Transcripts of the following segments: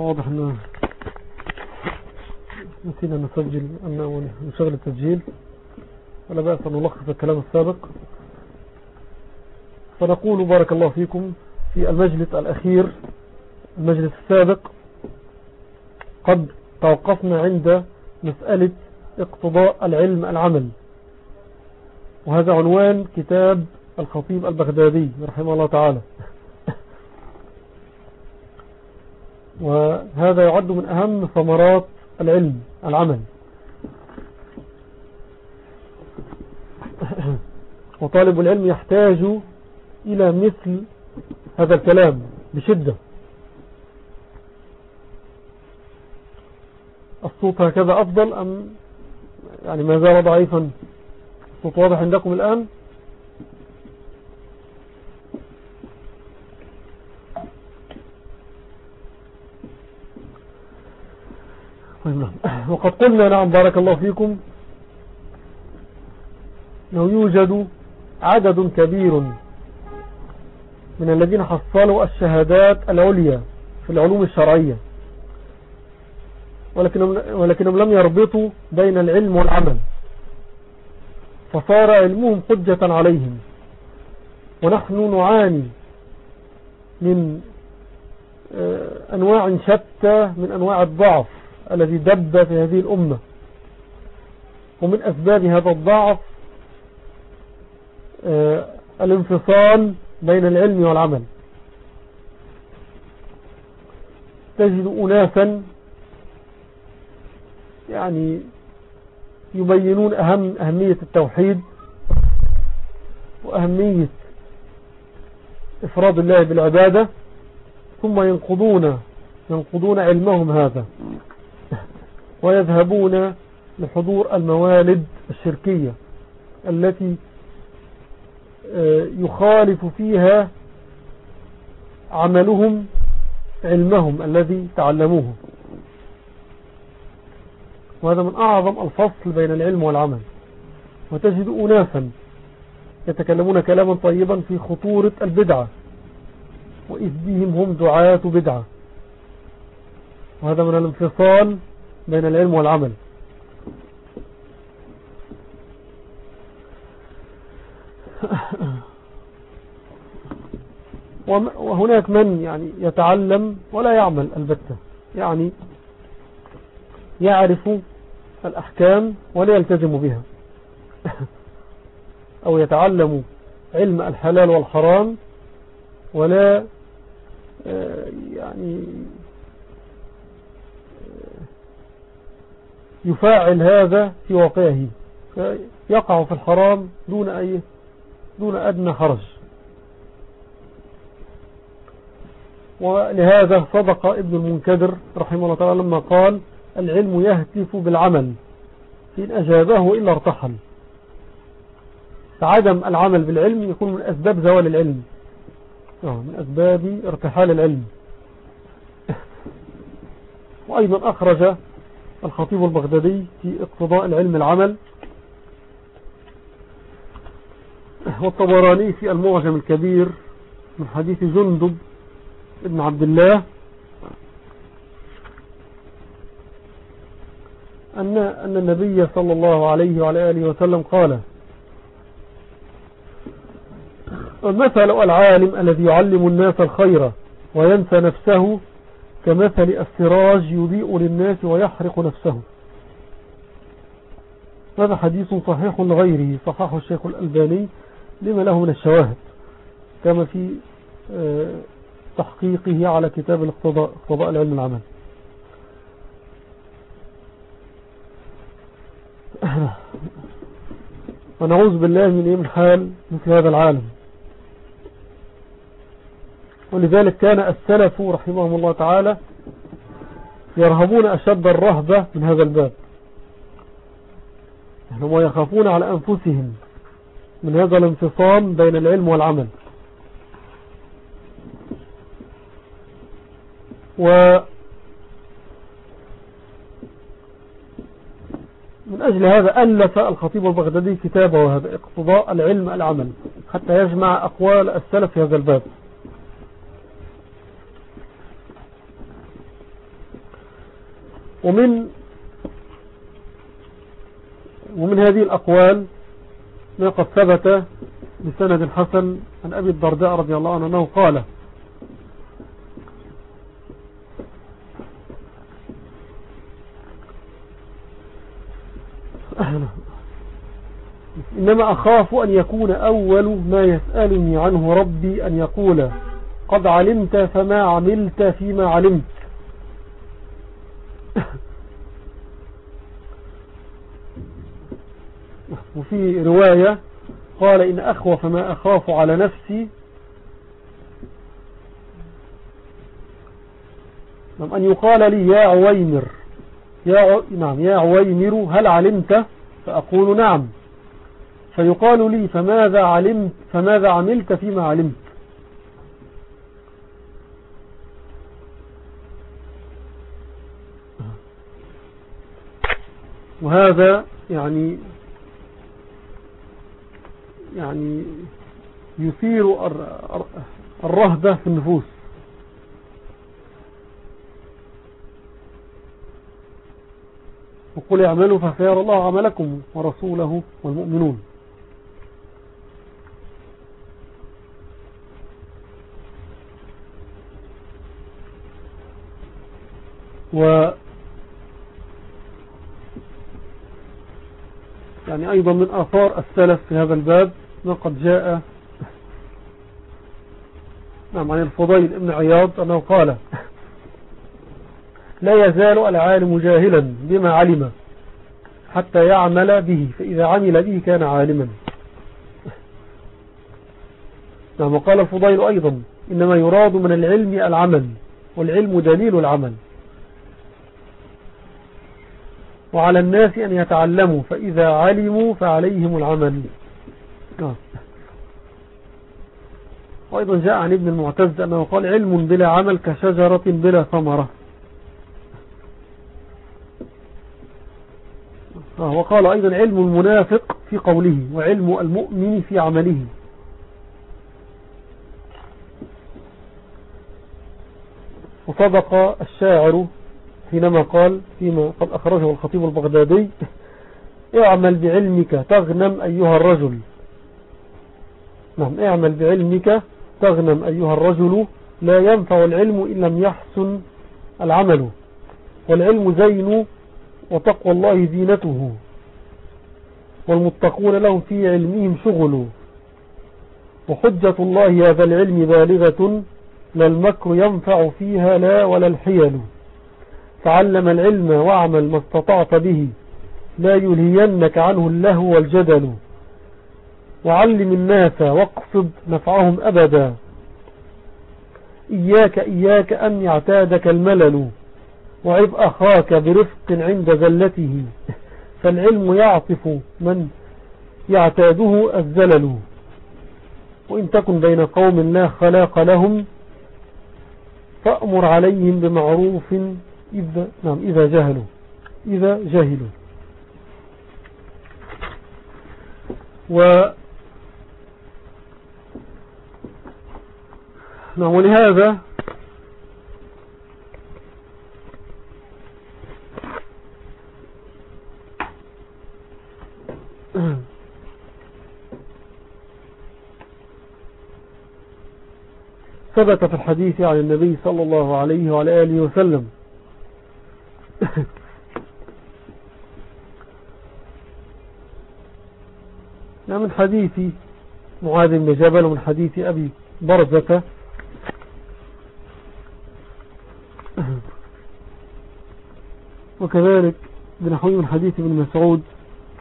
واضح أنه نسينا نسجل أن نشغل التسجيل. ولا بأس أن نلخص الكلام السابق. فنقول بارك الله فيكم في المجلس الأخير المجلس السابق. قد توقفنا عند مسألة اقتضاء العلم العمل. وهذا عنوان كتاب الخطيب البغدادي رحمه الله تعالى. وهذا يعد من أهم ثمرات العلم العمل. وطالب العلم يحتاج إلى مثل هذا الكلام بشدة. الصوت هكذا أفضل أم يعني ما زال ضعيفا؟ الصوت واضح عندكم الآن؟ وقد قلنا نعم بارك الله فيكم. أنه يوجد عدد كبير من الذين حصلوا الشهادات العليا في العلوم الشرعية ولكنهم, ولكنهم لم يربطوا بين العلم والعمل فصار علمهم حجة عليهم ونحن نعاني من آه، أنواع شتى من أنواع الضعف. الذي دب في هذه الأمة. ومن أسباب هذا الضعف آه، الانفصال بين العلم والعمل. تجد أناسا يعني يبينون أهم أهمية التوحيد وأهمية إفراد الله بالعبادة ثم ينقضون ينقضون علمهم هذا. ويذهبون لحضور الموالد الشركية التي آه، يخالف فيها عملهم علمهم الذي تعلموه. وهذا من أعظم الفصل بين العلم والعمل. وتجد أناسا يتكلمون كلاما طيبا في خطورة البدعة. وإذ بهم هم دعاة بدعة. وهذا من الانفصال بين العلم والعمل. وهناك من يعني يتعلم ولا يعمل البتة. يعني يعرف الأحكام ولا يلتزم بها. أو يتعلم علم الحلال والحرام ولا آه، يعني يفاعل هذا في واقعه فيقع في الحرام دون أي دون أدنى حرج ولهذا صدق ابن المنكدر رحمه الله تعالى لما قال العلم يهتف بالعمل. إن أجابه إلا ارتحل. فعدم العمل بالعلم يكون من أسباب زوال العلم. آه، من أسباب ارتحال العلم. وأيضا أخرج الخطيب البغدادي في اقتضاء العلم العمل والطبراني في المعجم الكبير من حديث جندب ابن عبد الله أن, أن النبي صلى الله عليه وعلى آله وسلم قال المثل العالم الذي يعلم الناس الخير وينسى نفسه كمثل السراج يضيء للناس ويحرق نفسه هذا حديث صحيح لغيره صححه الشيخ الألباني لما له من الشواهد كما في آه، تحقيقه على كتاب الاقتضاء اقتضاء العلم العمل. ونعوذ بالله من إيه من حال مثل هذا العالم. ولذلك كان السلف رحمهم الله تعالى يرهبون أشد الرهبة من هذا الباب. هم يخافون على أنفسهم من هذا الانفصام بين العلم والعمل. و من أجل هذا ألف الخطيب البغدادي كتابه وهذا اقتضاء العلم العمل حتى يجمع أقوال السلف في هذا الباب. ومن ومن هذه الأقوال ما قد ثبت بسند حسن عن أبي الدرداء رضي الله عنه أنه قال إنما أخاف أن يكون أول ما يسألني عنه ربي أن يقول قد علمت فما عملت فيما علمت وفي رواية قال إن أخوف ما أخاف على نفسي. نعم أن يقال لي يا عويمر يا, نعم يا عويمر هل علمت؟ فأقول نعم. فيقال لي فماذا علمت؟ فماذا عملت فيما علمت؟ وهذا يعني يعني يثير الرهبة في النفوس. وقل اعملوا فسيرى الله عملكم ورسوله والمؤمنون. و يعني أيضا من آثار السلف في هذا الباب ما قد جاء نعم عن الفضيل ابن عياض أنه قال لا يزال العالم جاهلا بما علم حتى يعمل به فإذا عمل به كان عالما نعم وقال الفضيل أيضا إنما يراد من العلم العمل والعلم دليل العمل وعلى الناس أن يتعلموا فإذا علموا فعليهم العمل. وأيضا جاء عن ابن المعتز أنه قال علم بلا عمل كشجرة بلا ثمرة. آه، وقال أيضا علم المنافق في قوله وعلم المؤمن في عمله. وصدق الشاعر حينما قال فيما قد أخرجه الخطيب البغدادي اعمل بعلمك تغنم أيها الرجل. نعم اعمل بعلمك تغنم أيها الرجل لا ينفع العلم إن لم يحسن العمل. والعلم زين وتقوى الله زينته. والمتقون لهم في علمهم شغل. وحجة الله هذا العلم بالغة لا المكر ينفع فيها لا ولا الحيل. تعلم العلم واعمل ما استطعت به لا يلهينك عنه اللهو والجدل. وعلم الناس واقصد نفعهم أبدا. إياك إياك أن يعتادك الملل وعب أخاك برفق عند زلته. فالعلم يعطف من يعتاده الزلل. وإن تكن بين قوم لا خلاق لهم فأمر عليهم بمعروف إذا, نعم إذا جهلوا. إذا جهلوا. و نعم ولهذا ثبت في الحديث عن النبي صلى الله عليه وعلى آله وسلم. من حديث معاذ بن جبل ومن حديث أبي برزة وكذلك بنحوي من حديث ابن مسعود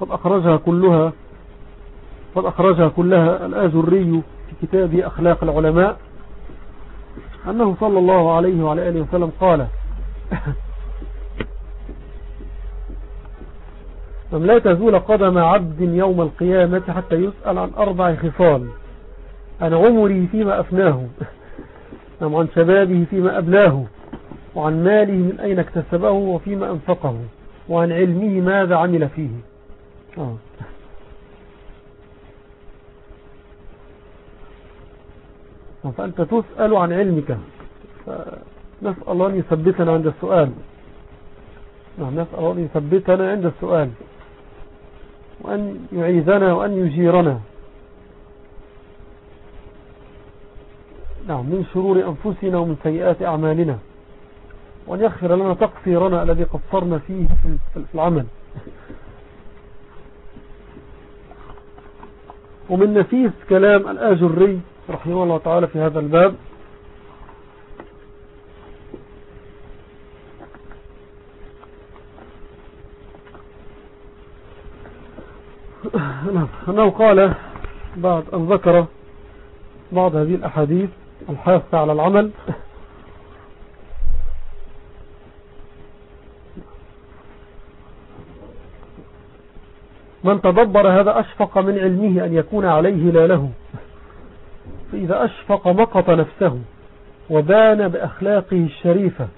قد أخرجها كلها قد أخرجها كلها الآزري في كتاب أخلاق العلماء أنه صلى الله عليه وعلى آله وسلم قال لا تزول قدم عبد يوم القيامة حتى يسأل عن أربع خصال؟ عن عمره فيما أفناه عن شبابه فيما أبلاه وعن ماله من أين اكتسبه وفيما أنفقه وعن علمه ماذا عمل فيه. آه. فأنت تسأل عن علمك. فنسأل الله أن يثبتنا عند السؤال. نعم نسأل أن يثبتنا عند السؤال. وأن يعيذنا وأن يجيرنا. نعم من شرور أنفسنا ومن سيئات أعمالنا. وأن يغفر لنا تقصيرنا الذي قصرنا فيه في العمل ومن نفيس كلام الآجري رحمه الله تعالى في هذا الباب. أنه قال بعد أن ذكر بعض هذه الأحاديث الحاثة على العمل من تدبر هذا أشفق من علمه أن يكون عليه لا له. فإذا أشفق مقط نفسه وبان بأخلاقه الشريفة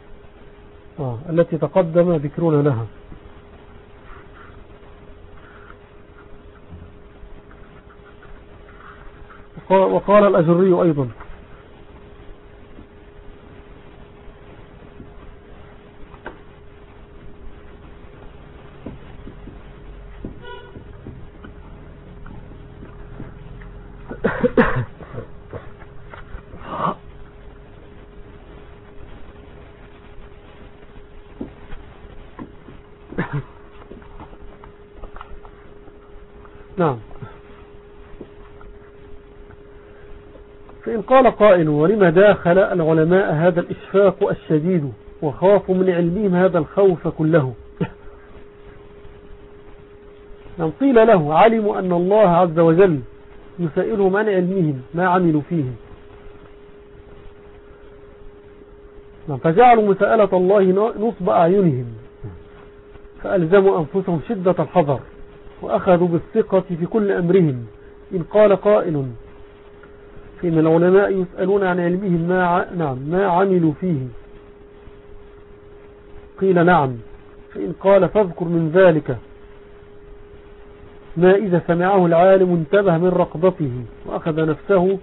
آه التي تقدم ذكرنا لها. وقال الأجري أيضا نعم. فإن قال قائل ولما داخل العلماء هذا الإشفاق الشديد وخافوا من علمهم هذا الخوف كله؟ نعم قيل له علموا أن الله عز وجل يسائلهم عن علمهم ما عملوا فيه. نعم فجعلوا مساءلة الله نصب أعينهم فألزموا أنفسهم شدة الحذر. وأخذوا بالثقة في كل أمرهم. إن قال قائل. فإن العلماء يسألون عن علمهم ما, نعم ما عملوا فيه. قيل نعم. فإن قال فاذكر من ذلك. ما إذا سمعه العالم انتبه من رقبته وأخذ نفسه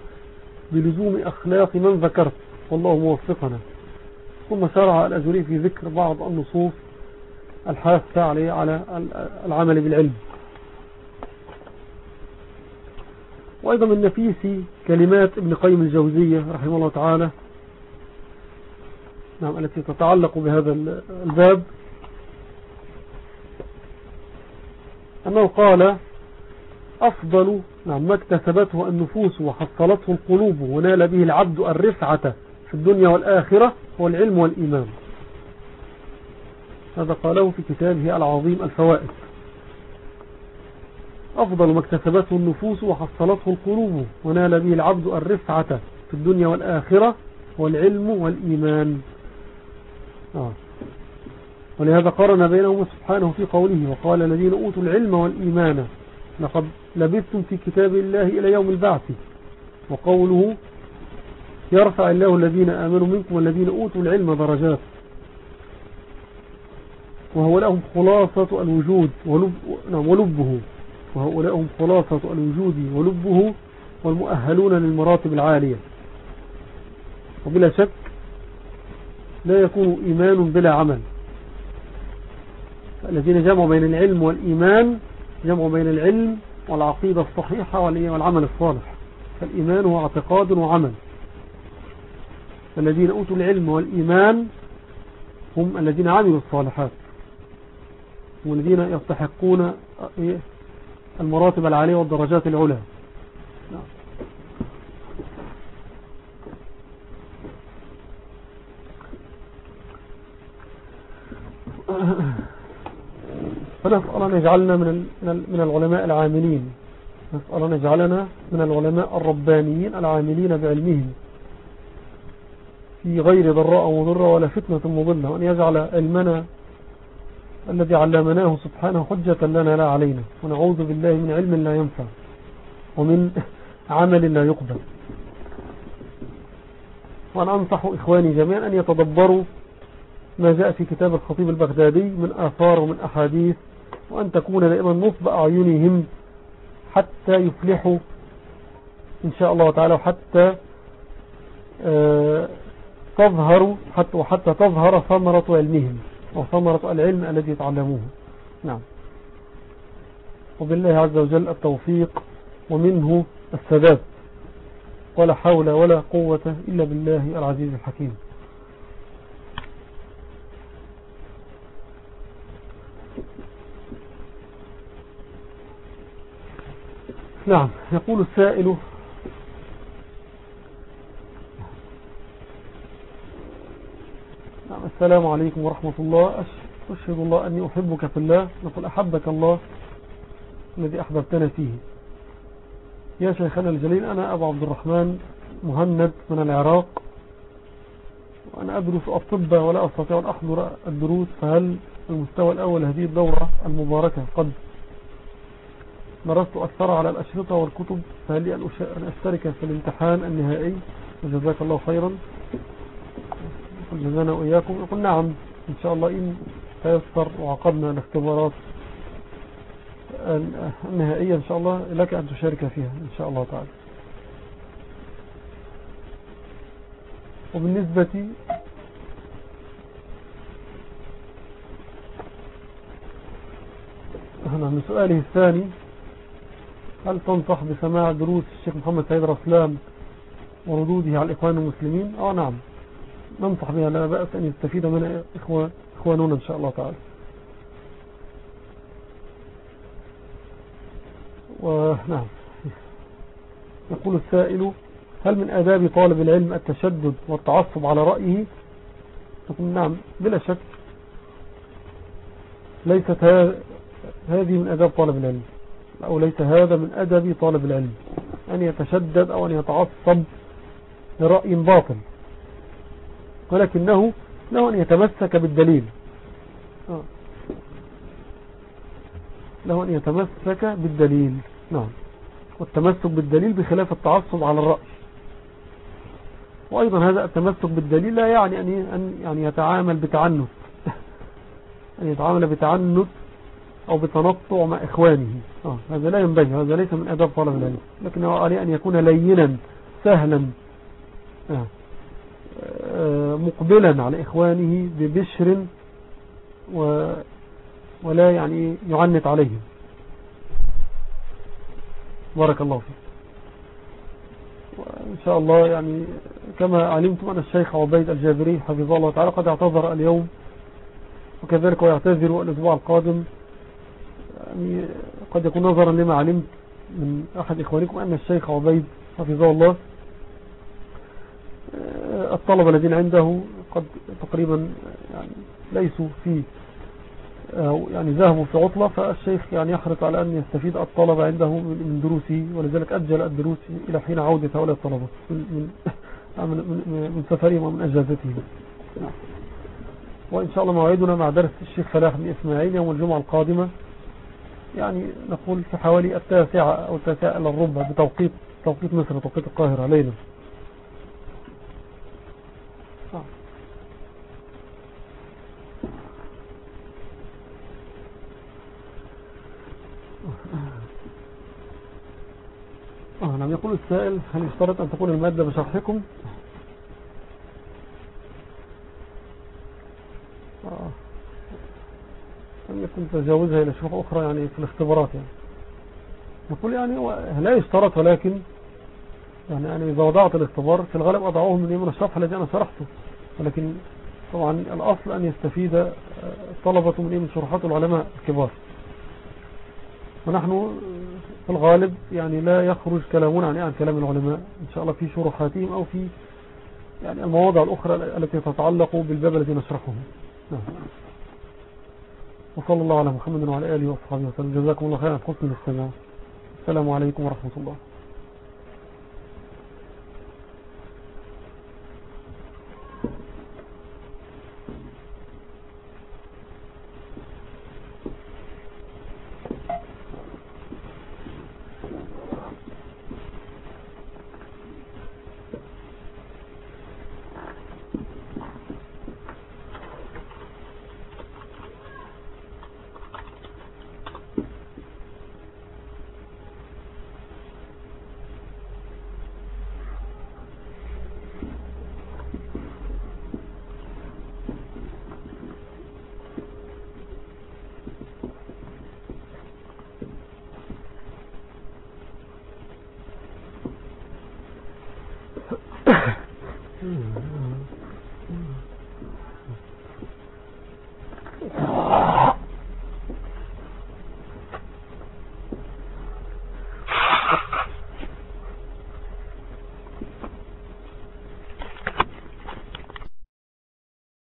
بلزوم أخلاق من ذكرت والله موفقنا. ثم شرع الأجري في ذكر بعض النصوص الحاثة عليه على العمل بالعلم. وأيضا من نفيس كلمات ابن قيم الجوزية رحمه الله تعالى نعم التي تتعلق بهذا الباب. أنه قال أفضل نعم ما اكتسبته النفوس وحصلته القلوب ونال به العبد الرفعة في الدنيا والآخرة هو العلم والإيمان. هذا قاله في كتابه العظيم الفوائد. أفضل ما اكتسبته النفوس وحصلته القلوب ونال به العبد الرفعة في الدنيا والآخرة والعلم والإيمان. آه. ولهذا قرن بينهما سبحانه في قوله وقال الذين أوتوا العلم والإيمان لقد لبثتم في كتاب الله إلى يوم البعث وقوله يرفع الله الذين آمنوا منكم والذين أوتوا العلم درجات وهو لهم خلاصة الوجود ولب نعم، ولبه. وهؤلاء هم خلاصة الوجود ولبه والمؤهلون للمراتب العالية. وبلا شك لا يكون إيمان بلا عمل. الذين جمعوا بين العلم والإيمان جمعوا بين العلم والعقيدة الصحيحة والعمل الصالح. فالإيمان هو اعتقاد وعمل. الذين أوتوا العلم والإيمان هم الذين عملوا الصالحات. والذين يستحقون المراتب العالية والدرجات العلى نعم. فنسأل أن يجعلنا من من العلماء العاملين. نسأل أن يجعلنا من العلماء الربانيين العاملين بعلمهم. في غير ضراء مضرة ولا فتنة مضلة. وأن يجعل علمنا الذي علمناه سبحانه حجة لنا لا علينا. ونعوذ بالله من علم لا ينفع ومن عمل لا يقبل. وأنا أنصح إخواني جميعا أن يتدبروا ما جاء في كتاب الخطيب البغدادي من آثار ومن أحاديث وأن تكون دائما نصب أعينهم حتى يفلحوا إن شاء الله تعالى وحتى آه، تظهر حتى وحتى تظهر ثمرة علمهم. وثمرة العلم الذي يتعلموه نعم. وبالله عز وجل التوفيق ومنه السداد. ولا حول ولا قوة إلا بالله العزيز الحكيم. نعم. يقول السائل نعم السلام عليكم ورحمة الله. أشهد الله أني أحبك في الله. نقول أحبك الله الذي أحببتنا فيه. يا شيخنا الجليل أنا أبو عبد الرحمن مهند من العراق. وأنا أدرس الطب ولا أستطيع أن أحضر الدروس فهل المستوى الأول هذه الدورة المباركة؟ قد مرست أكثر على الأشرطة والكتب فهل لي أن أشترك في الامتحان النهائي؟ وجزاك الله خيرا. جزانا وإياكم. يقول نعم إن شاء الله إن تيسر وعقدنا الاختبارات النهائية إن شاء الله لك أن تشارك فيها إن شاء الله تعالى. وبالنسبة من سؤاله الثاني هل تنصح بسماع دروس الشيخ محمد سيد رسلام وردوده على الإخوان المسلمين؟ آه نعم. ننصح بها لا بأس أن يستفيد منها إخواننا إن شاء الله تعالى. ونعم يقول السائل هل من آداب طالب العلم التشدد والتعصب على رأيه؟ نقول نعم بلا شك. ليست هذه من آداب طالب العلم أو ليس هذا من أدب طالب العلم أن يتشدد أو أن يتعصب لرأي باطل. ولكنه له أن يتمسك بالدليل. له أن يتمسك بالدليل. نعم. والتمسك بالدليل بخلاف التعصب على الرأي. وأيضا هذا التمسك بالدليل لا يعني أن يعني يتعامل بتعنت. أن يتعامل بتعنت أو بتنطع مع إخوانه. آه هذا لا ينبغي. هذا ليس من أداب طلب العلم لكنه عليه أن يكون لينا سهلا. آه مقبلا على إخوانه ببشر و ولا يعني يعنت عليهم. بارك الله فيك. وإن شاء الله يعني كما علمتم أن الشيخ عبيد الجابري حفظه الله تعالى قد اعتذر اليوم وكذلك ويعتذر الأسبوع القادم. يعني قد يكون نظرا لما علمت من أحد إخوانكم أن الشيخ عبيد حفظه الله. الطلبة الذين عنده قد تقريبا يعني ليسوا في يعني ذهبوا في عطلة فالشيخ يعني يحرص على أن يستفيد الطلبة عنده من دروسه ولذلك أجل الدروس إلى حين عودة هؤلاء الطلبة من, من, من, من سفرهم ومن أجازتهم. نعم. وإن شاء الله موعدنا مع درس الشيخ فلاح بن إسماعيل يوم الجمعة القادمة. يعني نقول في حوالي التاسعة أو التاسعة إلى الربع بتوقيت توقيت مصر توقيت القاهرة ليلا آه نعم يقول السائل هل يشترط أن تكون المادة بشرحكم؟ آه أن يكون تجاوزها إلى شروح أخرى يعني في الاختبارات يعني. نقول يعني لا يشترط ولكن يعني أنا إذا وضعت الاختبار في الغالب أضعوه من يمن الشرح الذي أنا شرحته. ولكن طبعا الأصل أن يستفيد الطلبة من من شروحات العلماء الكبار. ونحن في الغالب يعني لا يخرج كلامنا عن عن كلام العلماء. إن شاء الله في شروحاتهم أو في يعني المواضع الأخرى التي تتعلق بالباب الذي نشرحه. نعم. وصلى الله على محمد وعلى آله وصحبه وسلم. جزاكم الله خيرا. حسن الاستماع. السلام عليكم ورحمة الله.